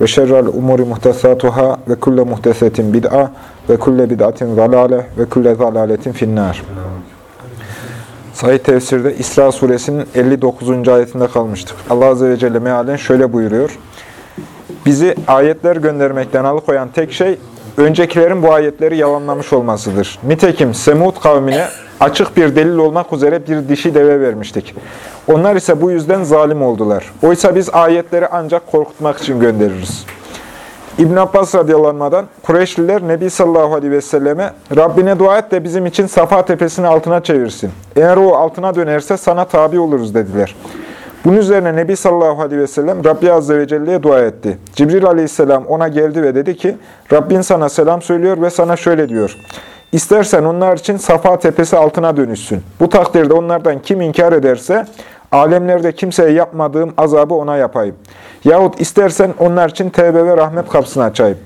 ve şerrel umuri muhtesatuhâ ve kulle muhtesetin bid'a ve kulle bid'atin zalâle ve kulle zalâletin finnâr. Sahih tefsirde İsra suresinin 59. ayetinde kalmıştık. Allah Azze ve Celle mealen şöyle buyuruyor. Bizi ayetler göndermekten alıkoyan tek şey, öncekilerin bu ayetleri yalanlamış olmasıdır. Nitekim Semud kavmine açık bir delil olmak üzere bir dişi deve vermiştik. Onlar ise bu yüzden zalim oldular. Oysa biz ayetleri ancak korkutmak için göndeririz. İbn Abbas radıyallahu Kureyşliler Nebi sallallahu aleyhi ve selleme Rabbine dua et de bizim için Safa tepesini altına çevirsin. Eğer o altına dönerse sana tabi oluruz dediler. Bunun üzerine Nebi sallallahu aleyhi ve sellem Rabbi azze ve celle'ye dua etti. Cibril aleyhisselam ona geldi ve dedi ki Rabbin sana selam söylüyor ve sana şöyle diyor. İstersen onlar için Safa tepesi altına dönüşsün. Bu takdirde onlardan kim inkar ederse alemlerde kimseye yapmadığım azabı ona yapayım. Yahut istersen onlar için tevbe ve rahmet kapısını açayım.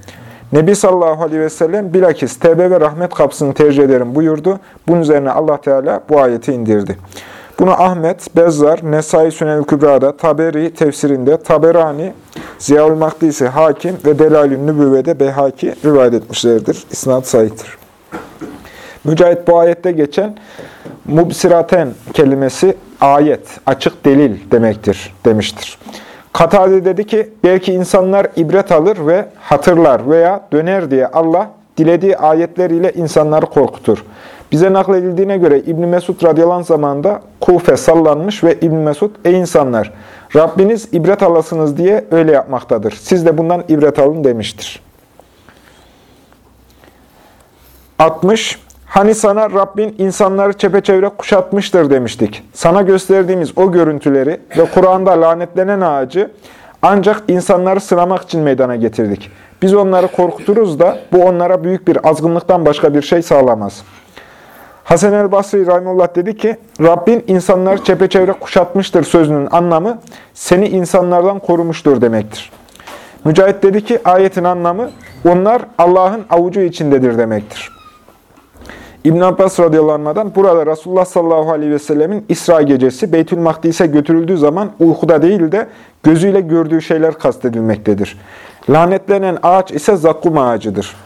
Nebi sallallahu aleyhi ve sellem bilakis tevbe ve rahmet kapısını tercih ederim buyurdu. Bunun üzerine Allah Teala bu ayeti indirdi. Bunu Ahmet, Bezzar, Nesai Sünel Kübra'da, Taberi tefsirinde, Taberani, Ziyaül Makdisi, Hakim ve Delalün Nübüvve'de Beyhaki rivayet etmişlerdir. İsnat sahiptir. Mücahit bu ayette geçen mubsiraten kelimesi ayet, açık delil demektir demiştir. Katade dedi ki, belki insanlar ibret alır ve hatırlar veya döner diye Allah dilediği ayetleriyle insanları korkutur. Bize nakledildiğine göre İbn Mesud radıyallahu zamanında Kufe sallanmış ve İbn Mesud, ey insanlar, Rabbiniz ibret alasınız diye öyle yapmaktadır. Siz de bundan ibret alın demiştir. 60. Hani sana Rabbin insanları çepeçevre kuşatmıştır demiştik. Sana gösterdiğimiz o görüntüleri ve Kur'an'da lanetlenen ağacı ancak insanları sınamak için meydana getirdik. Biz onları korkuturuz da bu onlara büyük bir azgınlıktan başka bir şey sağlamaz. Hasan el Basri Rahimullah dedi ki, Rabbin insanları çepeçevre kuşatmıştır sözünün anlamı, seni insanlardan korumuştur demektir. Mücahit dedi ki, ayetin anlamı, onlar Allah'ın avucu içindedir demektir. İbn Abbas radıyallahu burada Resulullah sallallahu aleyhi ve sellemin İsra gecesi Beytül Makdis'e götürüldüğü zaman uykuda değil de gözüyle gördüğü şeyler kastedilmektedir. Lanetlenen ağaç ise zakkum ağacıdır.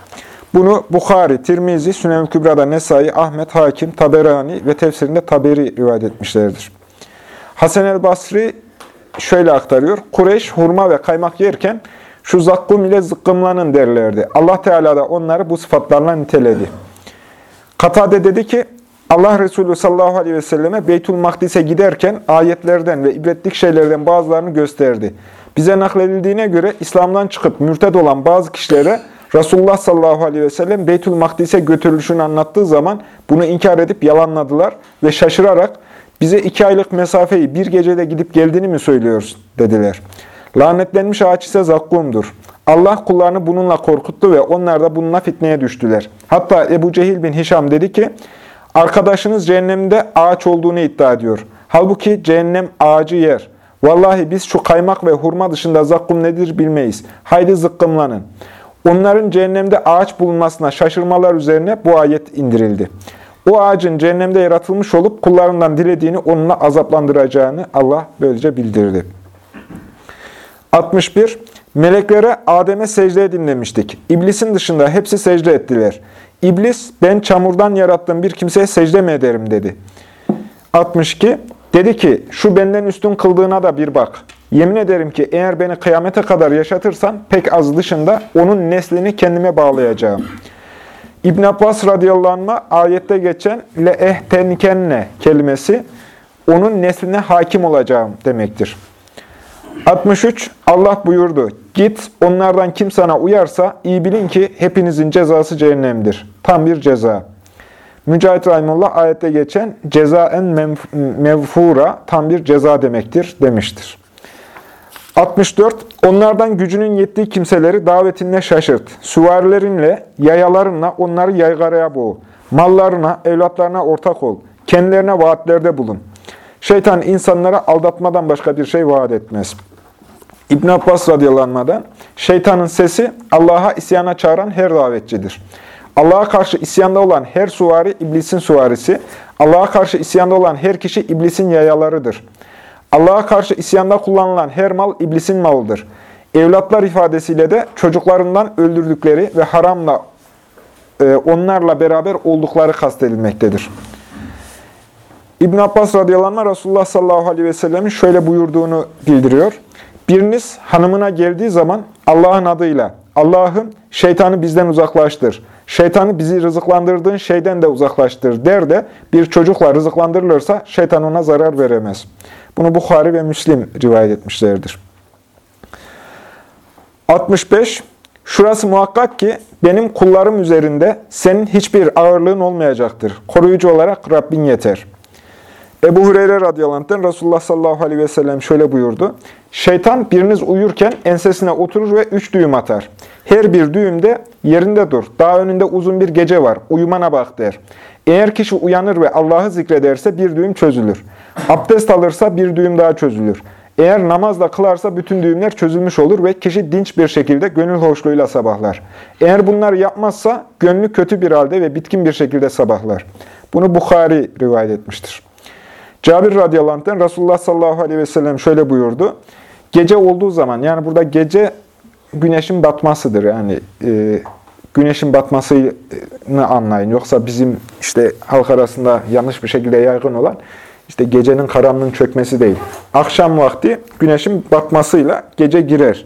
Bunu Bukhari, Tirmizi, Sünem Kübra'da Nesai, Ahmet, Hakim, Taberani ve tefsirinde Taberi rivayet etmişlerdir. Hasan el Basri şöyle aktarıyor. Kureyş hurma ve kaymak yerken şu zakkum ile zıkkımlanın derlerdi. Allah Teala da onları bu sıfatlarla niteledi. Katade dedi ki, Allah Resulü sallallahu aleyhi ve selleme Beytül Makdis'e giderken ayetlerden ve ibretlik şeylerden bazılarını gösterdi. Bize nakledildiğine göre İslam'dan çıkıp mürted olan bazı kişilere Resulullah sallallahu aleyhi ve sellem Beytül Makdis'e götürülüşünü anlattığı zaman bunu inkar edip yalanladılar ve şaşırarak bize iki aylık mesafeyi bir gecede gidip geldiğini mi söylüyoruz dediler. Lanetlenmiş ağaç ise zakkumdur. Allah kullarını bununla korkuttu ve onlar da bununla fitneye düştüler. Hatta Ebu Cehil bin Hişam dedi ki, arkadaşınız cehennemde ağaç olduğunu iddia ediyor. Halbuki cehennem ağacı yer. Vallahi biz şu kaymak ve hurma dışında zakkum nedir bilmeyiz. Haydi zıkkımlanın. Onların cehennemde ağaç bulunmasına şaşırmalar üzerine bu ayet indirildi. O ağacın cehennemde yaratılmış olup kullarından dilediğini onunla azaplandıracağını Allah böylece bildirdi. 61. Meleklere Adem'e secde edin demiştik. İblisin dışında hepsi secde ettiler. İblis, ben çamurdan yarattığım bir kimseye secde mi ederim dedi. 62. Dedi ki, şu benden üstün kıldığına da bir bak. Yemin ederim ki eğer beni kıyamete kadar yaşatırsan pek az dışında onun neslini kendime bağlayacağım. İbn Abbas radıyallahu ayette geçen le ehtenkenne kelimesi onun nesline hakim olacağım demektir. 63. Allah buyurdu. Git onlardan kim sana uyarsa iyi bilin ki hepinizin cezası cehennemdir. Tam bir ceza. Mücahit Rahimullah ayette geçen cezaen mevfura tam bir ceza demektir demiştir. 64. Onlardan gücünün yettiği kimseleri davetinle şaşırt. Süvarilerinle, yayalarınla onları yaygaraya boğ. Mallarına, evlatlarına ortak ol. Kendilerine vaatlerde bulun. Şeytan insanlara aldatmadan başka bir şey vaat etmez. İbn Abbas radıyallahu şeytanın sesi Allah'a isyana çağıran her davetçidir. Allah'a karşı isyanda olan her suvari iblisin suvarisi, Allah'a karşı isyanda olan her kişi iblisin yayalarıdır. Allah'a karşı isyanda kullanılan her mal iblisin malıdır. Evlatlar ifadesiyle de çocuklarından öldürdükleri ve haramla e, onlarla beraber oldukları kastedilmektedir. İbn Abbas radıyallahu anh Resulullah sallallahu aleyhi ve sellemin şöyle buyurduğunu bildiriyor. Biriniz hanımına geldiği zaman Allah'ın adıyla, Allah'ım şeytanı bizden uzaklaştır, şeytanı bizi rızıklandırdığın şeyden de uzaklaştır der de bir çocukla rızıklandırılırsa şeytan ona zarar veremez. Bunu Bukhari ve Müslim rivayet etmişlerdir. 65. Şurası muhakkak ki benim kullarım üzerinde senin hiçbir ağırlığın olmayacaktır. Koruyucu olarak Rabbin yeter. Ebu Hureyre radıyallahu anh'ten Resulullah sallallahu aleyhi ve sellem şöyle buyurdu. Şeytan biriniz uyurken ensesine oturur ve üç düğüm atar. Her bir düğümde yerinde dur. Daha önünde uzun bir gece var. Uyumana bak der. Eğer kişi uyanır ve Allah'ı zikrederse bir düğüm çözülür. Abdest alırsa bir düğüm daha çözülür. Eğer namazla kılarsa bütün düğümler çözülmüş olur ve kişi dinç bir şekilde gönül hoşluğuyla sabahlar. Eğer bunları yapmazsa gönlü kötü bir halde ve bitkin bir şekilde sabahlar. Bunu Bukhari rivayet etmiştir. Cabir radıyallahu anh'ten Resulullah sallallahu aleyhi ve sellem şöyle buyurdu. Gece olduğu zaman, yani burada gece güneşin batmasıdır. Yani e, güneşin batmasını anlayın. Yoksa bizim işte halk arasında yanlış bir şekilde yaygın olan işte gecenin karanlığın çökmesi değil. Akşam vakti güneşin batmasıyla gece girer.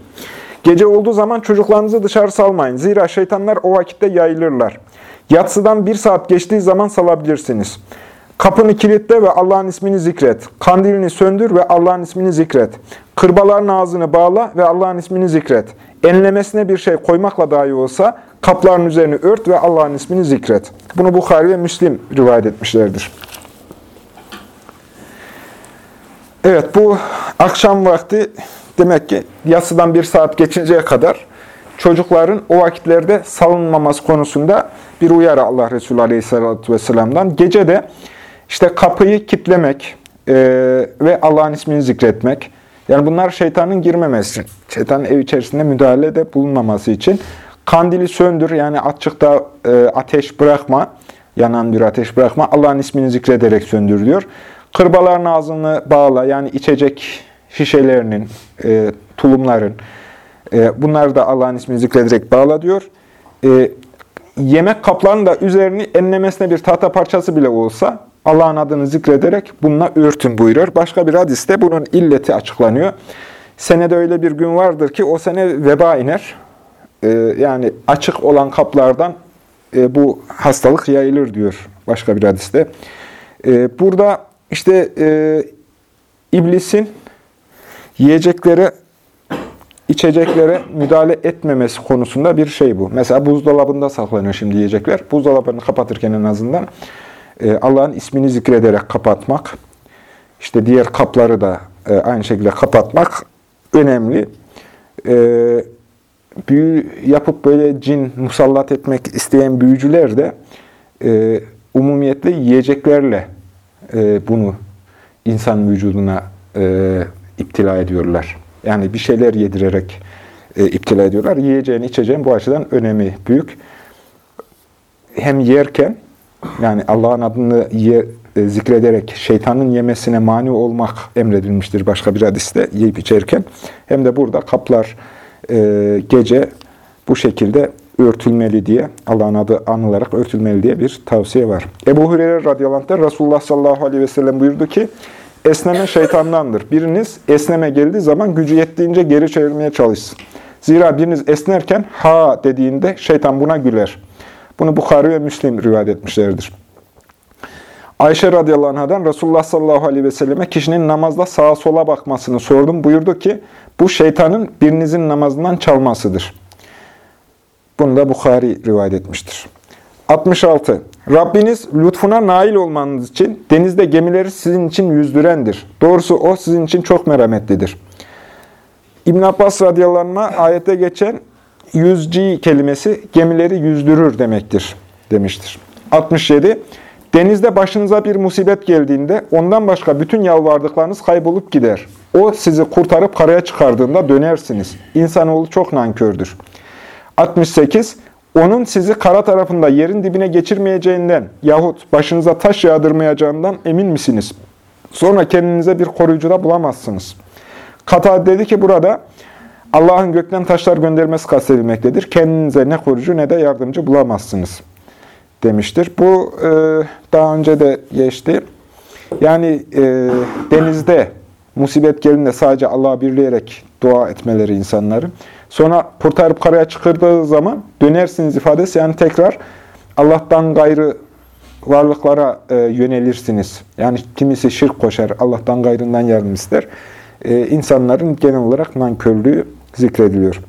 Gece olduğu zaman çocuklarınızı dışarı salmayın. Zira şeytanlar o vakitte yayılırlar. Yatsıdan bir saat geçtiği zaman salabilirsiniz. Kapını kilitle ve Allah'ın ismini zikret. Kandilini söndür ve Allah'ın ismini zikret. Kırbaların ağzını bağla ve Allah'ın ismini zikret. Enlemesine bir şey koymakla dahi olsa kapların üzerini ört ve Allah'ın ismini zikret. Bunu Bukhari ve Müslim rivayet etmişlerdir. Evet bu akşam vakti demek ki yatsıdan bir saat geçinceye kadar çocukların o vakitlerde salınmaması konusunda bir uyarı Allah Resulü Aleyhisselatü Vesselam'dan. Gece de işte kapıyı kitlemek e, ve Allah'ın ismini zikretmek. Yani bunlar şeytanın girmemesi, şeytanın ev içerisinde müdahalede bulunmaması için. Kandili söndür, yani açıkta e, ateş bırakma, yanan bir ateş bırakma. Allah'ın ismini zikrederek söndür diyor. Kırbaların ağzını bağla, yani içecek şişelerinin, e, tulumların, e, bunları da Allah'ın ismini zikrederek bağla diyor. E, yemek kaplarının da üzerini enlemesine bir tahta parçası bile olsa Allah'ın adını zikrederek bununla örtün buyuruyor. Başka bir hadiste bunun illeti açıklanıyor. Senede öyle bir gün vardır ki o sene veba iner. Ee, yani açık olan kaplardan e, bu hastalık yayılır diyor başka bir hadiste. Ee, burada işte e, iblisin yiyeceklere, içeceklere müdahale etmemesi konusunda bir şey bu. Mesela buzdolabında saklanıyor şimdi yiyecekler. Buzdolabını kapatırken en azından Allah'ın ismini zikrederek kapatmak, işte diğer kapları da e, aynı şekilde kapatmak önemli. E, büyü yapıp böyle cin musallat etmek isteyen büyücüler de umumiyetle yiyeceklerle bunu insan vücuduna iptila ediyorlar. Yani bir şeyler yedirerek iptila ediyorlar. Yiyeceğin, içeceğin bu açıdan önemi büyük. Hem yerken yani Allah'ın adını ye, e, zikrederek şeytanın yemesine mani olmak emredilmiştir başka bir hadiste yiyip içerken. Hem de burada kaplar e, gece bu şekilde örtülmeli diye, Allah'ın adı anılarak örtülmeli diye bir tavsiye var. Ebu Hureyre radıyallahu anh Resulullah sallallahu aleyhi ve sellem buyurdu ki, esneme şeytandandır. Biriniz esneme geldiği zaman gücü yettiğince geri çevirmeye çalışsın. Zira biriniz esnerken ha dediğinde şeytan buna güler. Bunu Bukhari ve Müslim rivayet etmişlerdir. Ayşe radıyallahu anh'dan Resulullah sallallahu aleyhi ve selleme kişinin namazda sağa sola bakmasını sordum. Buyurdu ki bu şeytanın birinizin namazından çalmasıdır. Bunu da Bukhari rivayet etmiştir. 66. Rabbiniz lütfuna nail olmanız için denizde gemileri sizin için yüzdürendir. Doğrusu o sizin için çok merhametlidir. İbn Abbas radıyallahu anh ayette geçen yüzci kelimesi gemileri yüzdürür demektir demiştir. 67. Denizde başınıza bir musibet geldiğinde ondan başka bütün yalvardıklarınız kaybolup gider. O sizi kurtarıp karaya çıkardığında dönersiniz. İnsanoğlu çok nankördür. 68. Onun sizi kara tarafında yerin dibine geçirmeyeceğinden yahut başınıza taş yağdırmayacağından emin misiniz? Sonra kendinize bir koruyucu da bulamazsınız. Kata dedi ki burada Allah'ın gökten taşlar göndermesi kastedilmektedir. Kendinize ne koruyucu ne de yardımcı bulamazsınız demiştir. Bu e, daha önce de geçti. Yani e, denizde musibet geldiğinde sadece Allah'a birleyerek dua etmeleri insanların. Sonra kurtarıp karaya çıkardığı zaman dönersiniz ifadesi yani tekrar Allah'tan gayrı varlıklara e, yönelirsiniz. Yani kimisi şirk koşar, Allah'tan gayrından yardım ister. E, insanların genel olarak nankörlüğü zikrediliyor.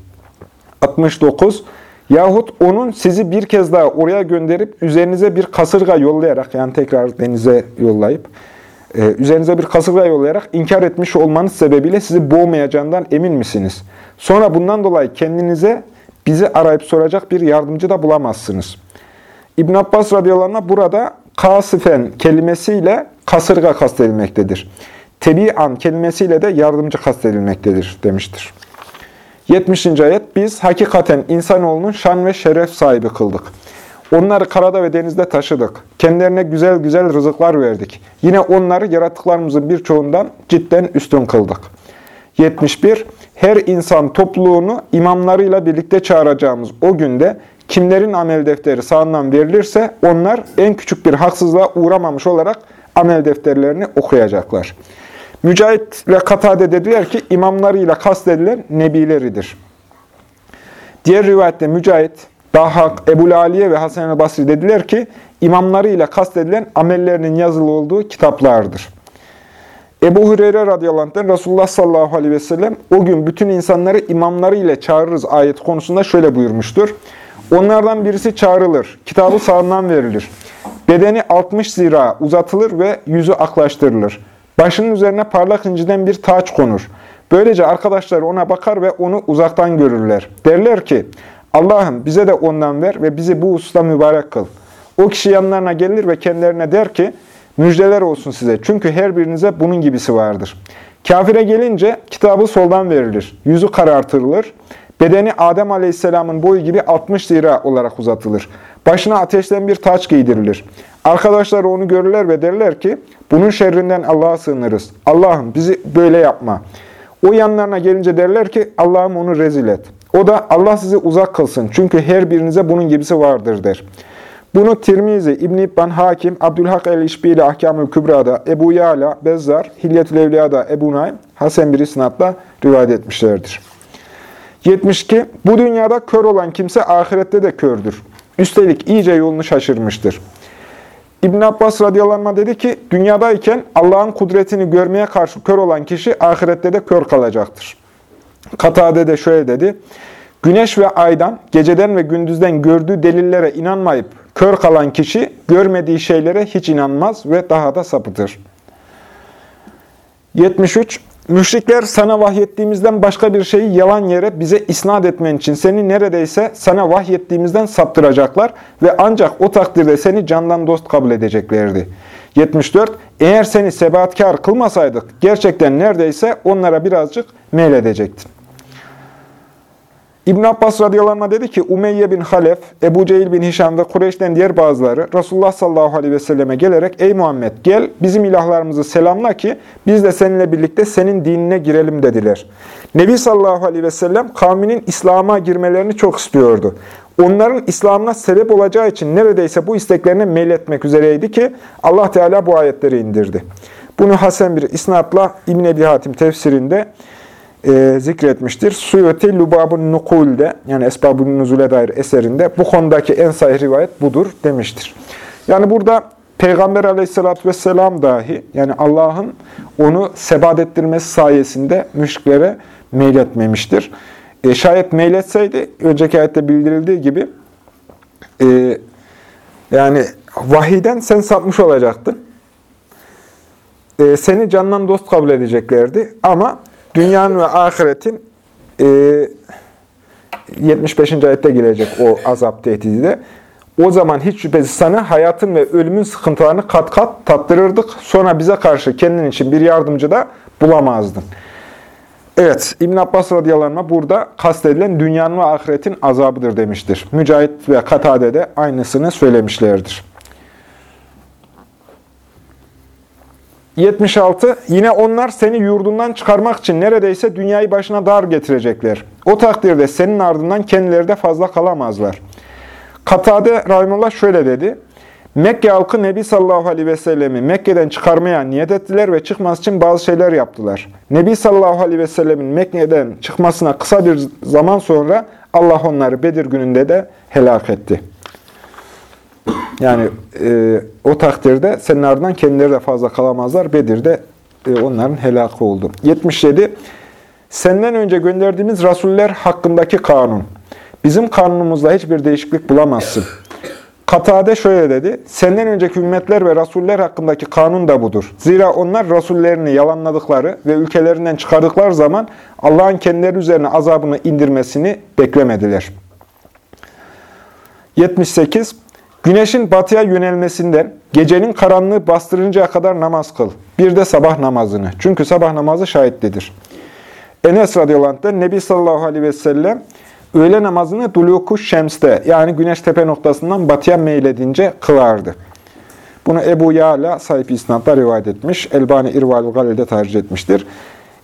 69. Yahut onun sizi bir kez daha oraya gönderip üzerinize bir kasırga yollayarak, yani tekrar denize yollayıp, e, üzerinize bir kasırga yollayarak inkar etmiş olmanız sebebiyle sizi boğmayacağından emin misiniz? Sonra bundan dolayı kendinize bizi arayıp soracak bir yardımcı da bulamazsınız. İbn Abbas radıyallahu anh burada kasifen kelimesiyle kasırga kastedilmektedir. Tebi'an kelimesiyle de yardımcı kastedilmektedir demiştir. 70. ayet Biz hakikaten insanoğlunun şan ve şeref sahibi kıldık. Onları karada ve denizde taşıdık. Kendilerine güzel güzel rızıklar verdik. Yine onları yaratıklarımızın birçoğundan cidden üstün kıldık. 71. Her insan topluluğunu imamlarıyla birlikte çağıracağımız o günde kimlerin amel defteri sağından verilirse onlar en küçük bir haksızlığa uğramamış olarak amel defterlerini okuyacaklar. Mücahit ve Katade dediler ki imamlarıyla kastedilen nebileridir. Diğer rivayette Mücahit, Dahak, Ebu Aliye ve Hasan Basri dediler ki imamlarıyla kastedilen amellerinin yazılı olduğu kitaplardır. Ebu Hureyre radıyallahu anh'ten Resulullah sallallahu aleyhi ve sellem o gün bütün insanları imamları ile çağırırız ayet konusunda şöyle buyurmuştur. Onlardan birisi çağrılır, kitabı sağından verilir. Bedeni 60 zira uzatılır ve yüzü aklaştırılır. Başının üzerine parlak inciden bir taç konur. Böylece arkadaşlar ona bakar ve onu uzaktan görürler. Derler ki, Allah'ım bize de ondan ver ve bizi bu hususta mübarek kıl. O kişi yanlarına gelir ve kendilerine der ki, müjdeler olsun size çünkü her birinize bunun gibisi vardır. Kafire gelince kitabı soldan verilir, yüzü karartılır, bedeni Adem Aleyhisselam'ın boyu gibi 60 zira olarak uzatılır. Başına ateşten bir taç giydirilir. Arkadaşlar onu görürler ve derler ki, bunun şerrinden Allah'a sığınırız. Allah'ım bizi böyle yapma. O yanlarına gelince derler ki, Allah'ım onu rezil et. O da Allah sizi uzak kılsın çünkü her birinize bunun gibisi vardır der. Bunu Tirmizi, İbn-i İbban Hakim, Abdülhak el-İşbili Ahkamül Kübra'da, Ebu Yala, Bezzar, Hilyetül Evliya'da Ebu Naim, Hasan bir isnatla rivayet etmişlerdir. 72. Bu dünyada kör olan kimse ahirette de kördür. Üstelik iyice yolunu şaşırmıştır. İbn Abbas radıyallahu dedi ki, dünyadayken Allah'ın kudretini görmeye karşı kör olan kişi ahirette de kör kalacaktır. Katade de şöyle dedi, güneş ve aydan, geceden ve gündüzden gördüğü delillere inanmayıp kör kalan kişi görmediği şeylere hiç inanmaz ve daha da sapıtır. 73. Müşrikler sana vahyettiğimizden başka bir şeyi yalan yere bize isnat etmen için seni neredeyse sana vahyettiğimizden saptıracaklar ve ancak o takdirde seni candan dost kabul edeceklerdi. 74. Eğer seni sebatkar kılmasaydık gerçekten neredeyse onlara birazcık meyledecektin. İbn Abbas radıyallahu dedi ki Umeyye bin Halef, Ebu Cehil bin Hişam ve Kureyş'ten diğer bazıları Resulullah sallallahu aleyhi ve selleme gelerek Ey Muhammed gel bizim ilahlarımızı selamla ki biz de seninle birlikte senin dinine girelim dediler. Nebi sallallahu aleyhi ve sellem kavminin İslam'a girmelerini çok istiyordu. Onların İslam'ına sebep olacağı için neredeyse bu isteklerine meyletmek üzereydi ki Allah Teala bu ayetleri indirdi. Bunu Hasan bir isnatla İbn Ebi Hatim tefsirinde e, zikretmiştir. Suyuti Lubabun Nukul'de yani Esbab-ı Nuzul'e dair eserinde bu konudaki en sahih rivayet budur demiştir. Yani burada Peygamber aleyhissalatü vesselam dahi yani Allah'ın onu sebat ettirmesi sayesinde müşriklere meyletmemiştir. E, şayet meyletseydi önceki ayette bildirildiği gibi e, yani vahiden sen sapmış olacaktın. E, seni candan dost kabul edeceklerdi ama dünyanın ve ahiretin e, 75. ayette gelecek o azap tehdidi de. O zaman hiç şüphesiz sana hayatın ve ölümün sıkıntılarını kat kat tattırırdık. Sonra bize karşı kendin için bir yardımcı da bulamazdın. Evet, İbn Abbas radıyallahu burada kastedilen dünyanın ve ahiretin azabıdır demiştir. Mücahit ve Katade de aynısını söylemişlerdir. 76. Yine onlar seni yurdundan çıkarmak için neredeyse dünyayı başına dar getirecekler. O takdirde senin ardından kendileri de fazla kalamazlar. Katade Rahimullah şöyle dedi. Mekke halkı Nebi sallallahu aleyhi ve sellemi Mekke'den çıkarmaya niyet ettiler ve çıkması için bazı şeyler yaptılar. Nebi sallallahu aleyhi ve sellemin Mekke'den çıkmasına kısa bir zaman sonra Allah onları Bedir gününde de helak etti. Yani e, o takdirde senin ardından kendileri de fazla kalamazlar. Bedir'de e, onların helakı oldu. 77. Senden önce gönderdiğimiz rasuller hakkındaki kanun. Bizim kanunumuzda hiçbir değişiklik bulamazsın. Katade şöyle dedi, senden önceki ümmetler ve rasuller hakkındaki kanun da budur. Zira onlar rasullerini yalanladıkları ve ülkelerinden çıkardıkları zaman Allah'ın kendileri üzerine azabını indirmesini beklemediler. 78. Güneşin batıya yönelmesinden, gecenin karanlığı bastırıncaya kadar namaz kıl. Bir de sabah namazını. Çünkü sabah namazı şahitlidir. Enes radıyallahu anh'den Nebi sallallahu aleyhi ve sellem öğle namazını duluku şemste yani güneş tepe noktasından batıya meyledince kılardı. Bunu Ebu Ya'la sahip isnatla rivayet etmiş. Elbani İrval-ı Galil'de tercih etmiştir.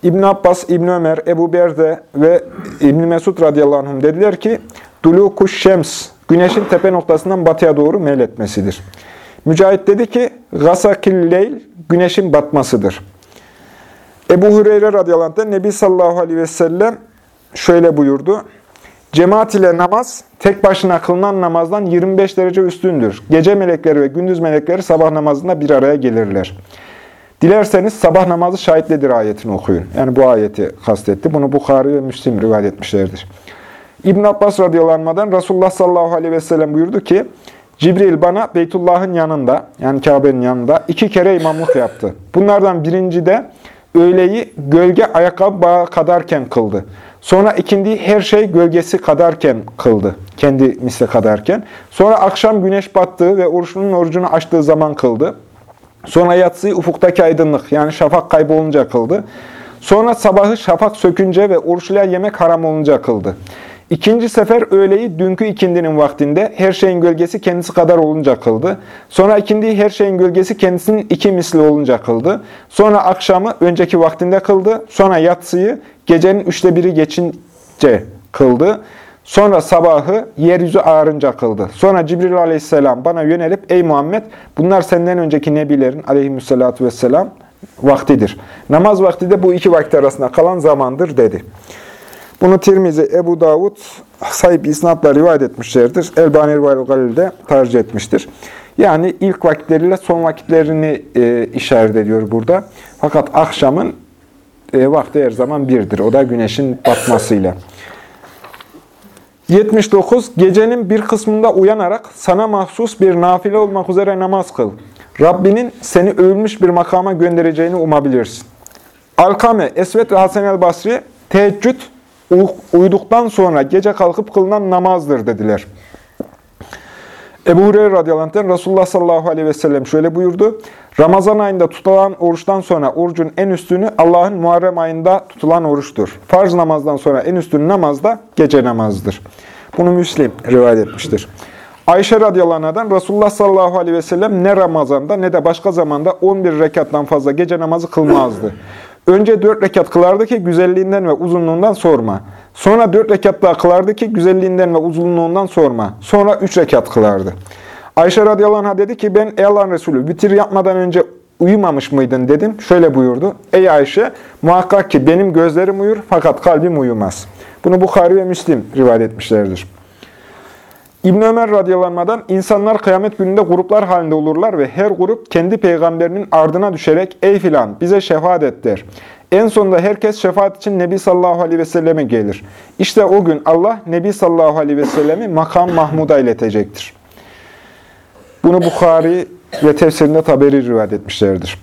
İbn Abbas, İbn Ömer, Ebu Berde ve İbn Mesud radıyallahu anhum dediler ki duluku şems güneşin tepe noktasından batıya doğru meyletmesidir. Mücahit dedi ki gasakil güneşin batmasıdır. Ebu Hureyre radıyallahu anh'den Nebi sallallahu aleyhi ve sellem şöyle buyurdu. Cemaat ile namaz, tek başına kılınan namazdan 25 derece üstündür. Gece melekleri ve gündüz melekleri sabah namazında bir araya gelirler. Dilerseniz sabah namazı şahitledir ayetini okuyun. Yani bu ayeti kastetti. Bunu Bukhari ve Müslim rivayet etmişlerdir. İbn Abbas radıyallahu Resulullah sallallahu aleyhi ve sellem buyurdu ki, Cibril bana Beytullah'ın yanında, yani Kabe'nin yanında iki kere imamlık yaptı. Bunlardan birinci de öğleyi gölge ayakkabı bağı kadarken kıldı. Sonra ikindiyi her şey gölgesi kadarken kıldı. Kendi misli kadarken. Sonra akşam güneş battığı ve oruçlunun orucunu açtığı zaman kıldı. Sonra yatsıyı ufuktaki aydınlık yani şafak kaybolunca kıldı. Sonra sabahı şafak sökünce ve oruçluya yemek haram olunca kıldı. İkinci sefer öğleyi dünkü ikindinin vaktinde her şeyin gölgesi kendisi kadar olunca kıldı. Sonra ikindiyi her şeyin gölgesi kendisinin iki misli olunca kıldı. Sonra akşamı önceki vaktinde kıldı. Sonra yatsıyı gecenin üçte biri geçince kıldı. Sonra sabahı yeryüzü ağarınca kıldı. Sonra Cibril aleyhisselam bana yönelip ey Muhammed bunlar senden önceki nebilerin aleyhissalatü vesselam vaktidir. Namaz vakti de bu iki vakit arasında kalan zamandır dedi. Bunu Tirmizi, Ebu Davud sahip isnatla rivayet etmişlerdir. Elbani Rivayet Galil'de tercih etmiştir. Yani ilk vakitleriyle son vakitlerini e, işaret ediyor burada. Fakat akşamın e, vakti her zaman birdir. O da güneşin batmasıyla. 79. Gecenin bir kısmında uyanarak sana mahsus bir nafile olmak üzere namaz kıl. Rabbinin seni övülmüş bir makama göndereceğini umabilirsin. Alkame, Esvet ve Hasan el Basri, teheccüd uyuduktan sonra gece kalkıp kılınan namazdır dediler. Ebu Hureyre radıyallahu Resulullah sallallahu aleyhi ve sellem şöyle buyurdu. Ramazan ayında tutulan oruçtan sonra orucun en üstünü Allah'ın Muharrem ayında tutulan oruçtur. Farz namazdan sonra en üstün namaz da gece namazıdır. Bunu Müslim rivayet etmiştir. Ayşe radıyallahu anh'dan Resulullah sallallahu aleyhi ve sellem ne Ramazan'da ne de başka zamanda 11 rekattan fazla gece namazı kılmazdı. Önce dört rekat kılardı güzelliğinden ve uzunluğundan sorma. Sonra dört rekat daha kılardı güzelliğinden ve uzunluğundan sorma. Sonra üç rekat kılardı. Ayşe radıyallahu anh'a dedi ki ben ey Allah'ın Resulü bitir yapmadan önce uyumamış mıydın dedim. Şöyle buyurdu. Ey Ayşe muhakkak ki benim gözlerim uyur fakat kalbim uyumaz. Bunu Bukhari ve Müslim rivayet etmişlerdir. İbn Ömer radıyallahu insanlar kıyamet gününde gruplar halinde olurlar ve her grup kendi peygamberinin ardına düşerek ey filan bize şefaat et der. En sonunda herkes şefaat için Nebi sallallahu aleyhi ve selleme gelir. İşte o gün Allah Nebi sallallahu aleyhi ve sellemi makam Mahmud'a iletecektir. Bunu Bukhari ve tefsirinde Taberi rivayet etmişlerdir.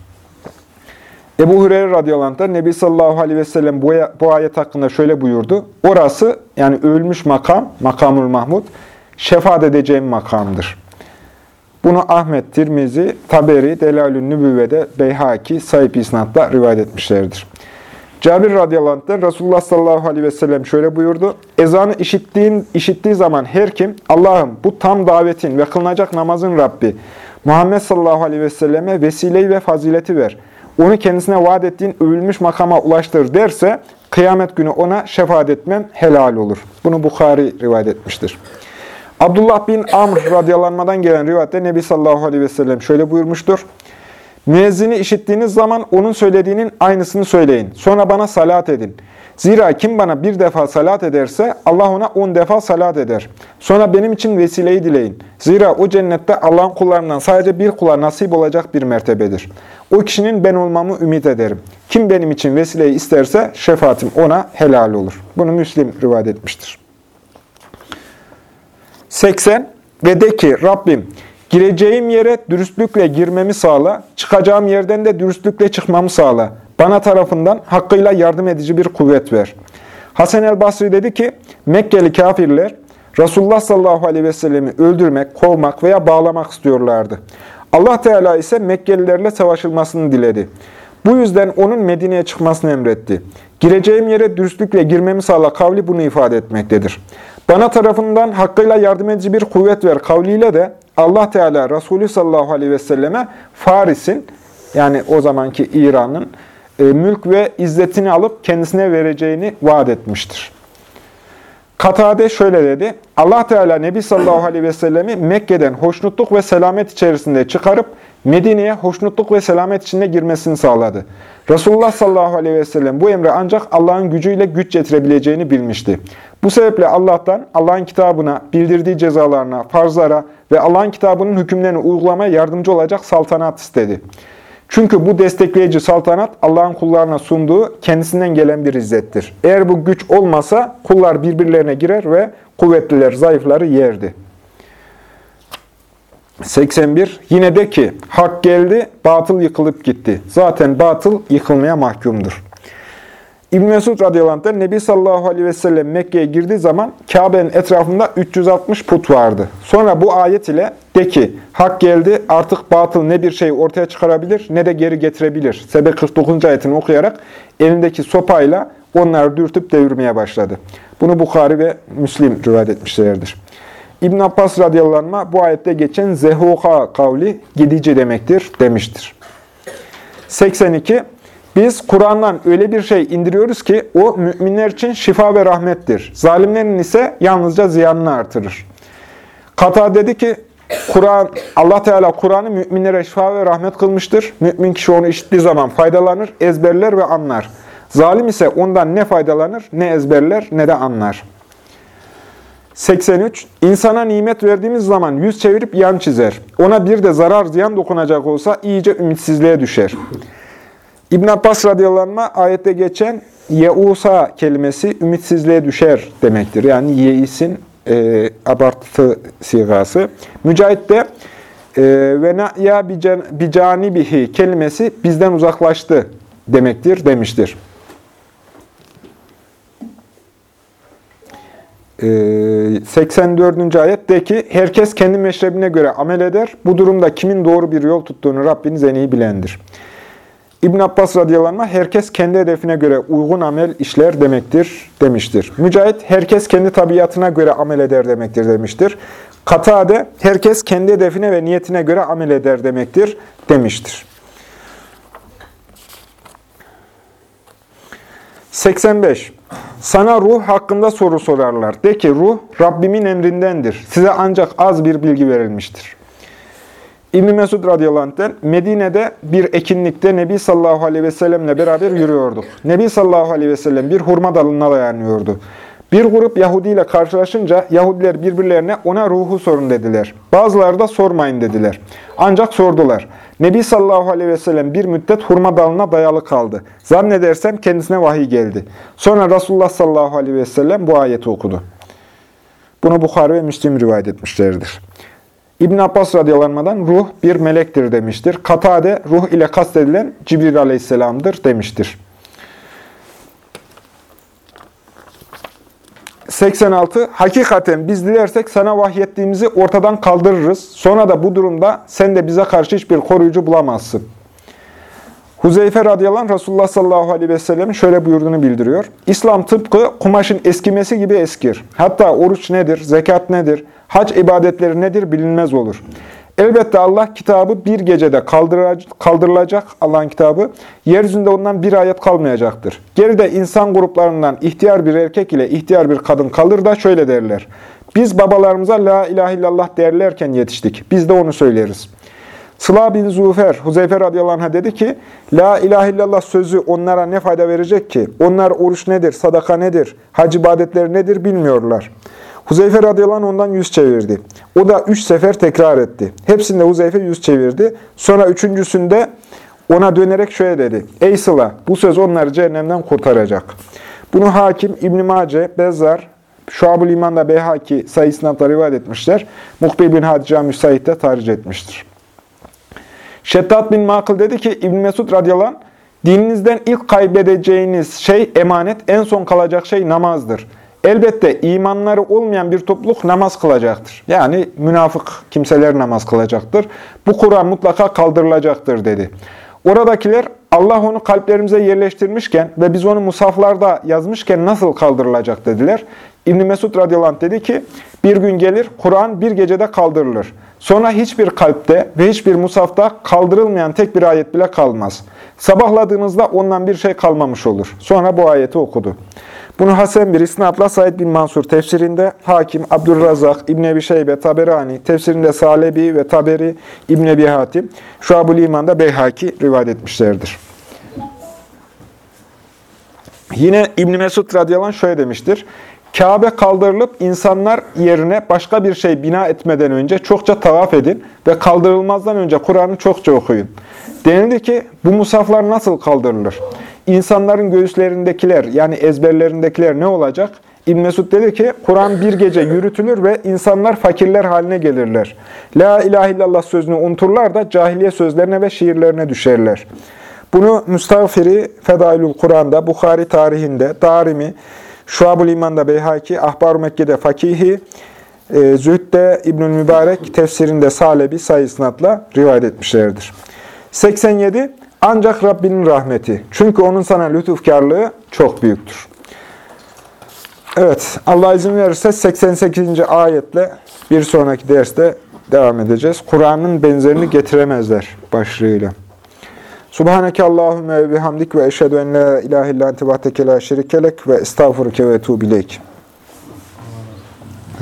Ebu Hureyre radıyallahu Nebi sallallahu aleyhi ve sellem bu ayet hakkında şöyle buyurdu. Orası yani ölmüş makam, makamul mahmud, şefaat edeceğim makamdır. Bunu Ahmet, Tirmizi, Taberi, Delalün Nübüvve'de Beyhaki, sahip isnatla rivayet etmişlerdir. Cabir radıyallahu anh'ten Resulullah sallallahu aleyhi ve sellem şöyle buyurdu. Ezanı işittiğin, işittiği zaman her kim Allah'ım bu tam davetin ve kılınacak namazın Rabbi Muhammed sallallahu aleyhi ve selleme vesileyi ve fazileti ver. Onu kendisine vaat ettiğin övülmüş makama ulaştır derse kıyamet günü ona şefaat etmem helal olur. Bunu Bukhari rivayet etmiştir. Abdullah bin Amr radyalanmadan gelen rivayette Nebi sallallahu aleyhi ve sellem şöyle buyurmuştur. Müezzini işittiğiniz zaman onun söylediğinin aynısını söyleyin. Sonra bana salat edin. Zira kim bana bir defa salat ederse Allah ona on defa salat eder. Sonra benim için vesileyi dileyin. Zira o cennette Allah'ın kullarından sadece bir kula nasip olacak bir mertebedir. O kişinin ben olmamı ümit ederim. Kim benim için vesileyi isterse şefaatim ona helal olur. Bunu Müslim rivayet etmiştir. 80. Ve de ki Rabbim gireceğim yere dürüstlükle girmemi sağla, çıkacağım yerden de dürüstlükle çıkmamı sağla. Bana tarafından hakkıyla yardım edici bir kuvvet ver. Hasan el Basri dedi ki, Mekkeli kafirler Resulullah sallallahu aleyhi ve sellemi öldürmek, kovmak veya bağlamak istiyorlardı. Allah Teala ise Mekkelilerle savaşılmasını diledi. Bu yüzden onun Medine'ye çıkmasını emretti. Gireceğim yere dürüstlükle girmemi sağla kavli bunu ifade etmektedir. Bana tarafından hakkıyla yardım edici bir kuvvet ver kavliyle de Allah Teala Resulü sallallahu aleyhi ve selleme Faris'in yani o zamanki İran'ın e, mülk ve izzetini alıp kendisine vereceğini vaat etmiştir. Katade şöyle dedi. Allah Teala Nebi sallallahu aleyhi ve sellemi Mekke'den hoşnutluk ve selamet içerisinde çıkarıp Medine'ye hoşnutluk ve selamet içinde girmesini sağladı. Resulullah sallallahu aleyhi ve sellem bu emre ancak Allah'ın gücüyle güç getirebileceğini bilmişti. Bu sebeple Allah'tan Allah'ın kitabına, bildirdiği cezalarına, farzlara ve Allah'ın kitabının hükümlerini uygulamaya yardımcı olacak saltanat istedi. Çünkü bu destekleyici saltanat Allah'ın kullarına sunduğu kendisinden gelen bir izzettir. Eğer bu güç olmasa kullar birbirlerine girer ve kuvvetliler zayıfları yerdi. 81. Yine de ki hak geldi, batıl yıkılıp gitti. Zaten batıl yıkılmaya mahkumdur. İbn Mesud radıyallahu anh Nebi sallallahu aleyhi ve sellem Mekke'ye girdiği zaman Kabe'nin etrafında 360 put vardı. Sonra bu ayet ile de ki hak geldi artık batıl ne bir şey ortaya çıkarabilir ne de geri getirebilir. Sebe 49. ayetini okuyarak elindeki sopayla onları dürtüp devirmeye başladı. Bunu Bukhari ve Müslim rivayet etmişlerdir. İbn Abbas radıyallahu bu ayette geçen zehuka kavli gidici demektir demiştir. 82. Biz Kur'an'dan öyle bir şey indiriyoruz ki o müminler için şifa ve rahmettir. Zalimlerin ise yalnızca ziyanını artırır. Kata dedi ki Kur'an Allah Teala Kur'an'ı müminlere şifa ve rahmet kılmıştır. Mümin kişi onu işittiği zaman faydalanır, ezberler ve anlar. Zalim ise ondan ne faydalanır, ne ezberler, ne de anlar. 83. İnsana nimet verdiğimiz zaman yüz çevirip yan çizer. Ona bir de zarar ziyan dokunacak olsa iyice ümitsizliğe düşer. İbn Abbas radıyallahu ayette geçen yeusa kelimesi ümitsizliğe düşer demektir. Yani yeisin e, abartı sigası. Mücahit de e, ve na'ya bicanibihi kelimesi bizden uzaklaştı demektir demiştir. 84. ayet ki herkes kendi meşrebine göre amel eder. Bu durumda kimin doğru bir yol tuttuğunu Rabbiniz en iyi bilendir. İbn Abbas radıyallahu herkes kendi hedefine göre uygun amel işler demektir demiştir. Mücahit, herkes kendi tabiatına göre amel eder demektir demiştir. Katade, herkes kendi hedefine ve niyetine göre amel eder demektir demiştir. 85. Sana ruh hakkında soru sorarlar. De ki ruh Rabbimin emrindendir. Size ancak az bir bilgi verilmiştir. İbn Mesud radıyallahu anh'ten Medine'de bir ekinlikte Nebi sallallahu aleyhi ve sellemle beraber yürüyorduk. Nebi sallallahu aleyhi ve sellem bir hurma dalına dayanıyordu. Bir grup Yahudi ile karşılaşınca Yahudiler birbirlerine ona ruhu sorun dediler. Bazıları da sormayın dediler. Ancak sordular. Nebi sallallahu aleyhi ve sellem bir müddet hurma dalına dayalı kaldı. Zannedersem kendisine vahiy geldi. Sonra Resulullah sallallahu aleyhi ve sellem bu ayeti okudu. Bunu Bukhari ve Müslim rivayet etmişlerdir. İbn Abbas radyalanmadan ruh bir melektir demiştir. Katade ruh ile kastedilen Cibril aleyhisselamdır demiştir. 86. Hakikaten biz dilersek sana vahyettiğimizi ortadan kaldırırız. Sonra da bu durumda sen de bize karşı hiçbir koruyucu bulamazsın. Huzeyfe radıyallahu anh Resulullah sallallahu aleyhi ve sellem'in şöyle buyurduğunu bildiriyor. İslam tıpkı kumaşın eskimesi gibi eskir. Hatta oruç nedir, zekat nedir, hac ibadetleri nedir bilinmez olur. Elbette Allah kitabı bir gecede kaldırılacak Allah'ın kitabı. Yeryüzünde ondan bir ayet kalmayacaktır. Geride insan gruplarından ihtiyar bir erkek ile ihtiyar bir kadın kalır da şöyle derler. Biz babalarımıza la ilahe illallah derlerken yetiştik. Biz de onu söyleriz. Sıla bin Zufer, Huzeyfe radıyallahu dedi ki, La ilahe illallah sözü onlara ne fayda verecek ki? Onlar oruç nedir, sadaka nedir, hac ibadetleri nedir bilmiyorlar. Huzeyfe radıyallahu anh ondan yüz çevirdi. O da üç sefer tekrar etti. Hepsinde Huzeyfe yüz çevirdi. Sonra üçüncüsünde ona dönerek şöyle dedi. Ey Sıla, bu söz onları cehennemden kurtaracak. Bunu hakim İbn-i Mace, Bezzar, Şuab-ül İman'da Beyhaki sayısından da rivayet etmişler. Muhbir bin Hadica Müsait'te tarih etmiştir. Şeddat bin Makıl dedi ki İbn Mesud radıyallahu anh, dininizden ilk kaybedeceğiniz şey emanet, en son kalacak şey namazdır. Elbette imanları olmayan bir topluluk namaz kılacaktır. Yani münafık kimseler namaz kılacaktır. Bu Kur'an mutlaka kaldırılacaktır dedi. Oradakiler Allah onu kalplerimize yerleştirmişken ve biz onu musaflarda yazmışken nasıl kaldırılacak dediler. İbn Mesud radıyallahu dedi ki bir gün gelir Kur'an bir gecede kaldırılır. Sonra hiçbir kalpte ve hiçbir musafta kaldırılmayan tek bir ayet bile kalmaz. Sabahladığınızda ondan bir şey kalmamış olur. Sonra bu ayeti okudu. Bunu Hasan bir isnatla Said bin Mansur tefsirinde, Hakim, Abdurrazak, İbn Ebi Şeybe, Taberani, tefsirinde Salebi ve Taberi, İbn Ebi Hatim, Şuab-ül İman'da Beyhaki rivayet etmişlerdir. Yine İbn Mesud radıyallahu anh şöyle demiştir. Kabe kaldırılıp insanlar yerine başka bir şey bina etmeden önce çokça tavaf edin ve kaldırılmazdan önce Kur'an'ı çokça okuyun. Denildi ki bu musaflar nasıl kaldırılır? İnsanların göğüslerindekiler yani ezberlerindekiler ne olacak? İbn Mesud dedi ki Kur'an bir gece yürütülür ve insanlar fakirler haline gelirler. La ilahe illallah sözünü unuturlar da cahiliye sözlerine ve şiirlerine düşerler. Bunu Müstağfiri Fedailül Kur'an'da, Bukhari tarihinde, Darimi, Şuab-ül İman'da Beyhaki, Ahbar-ı Mekke'de Fakihi, e, Zühd'de İbnül Mübarek, tefsirinde Salebi sayısınatla rivayet etmişlerdir. 87. Ancak Rabbinin rahmeti. Çünkü onun sana lütufkarlığı çok büyüktür. Evet, Allah izin verirse 88. ayetle bir sonraki derste devam edeceğiz. Kur'an'ın benzerini getiremezler başlığıyla. Subhaneke Allahümme ve bihamdik ve eşhedü en la ilahe illa ente ve estağfuruke ve etubileyk.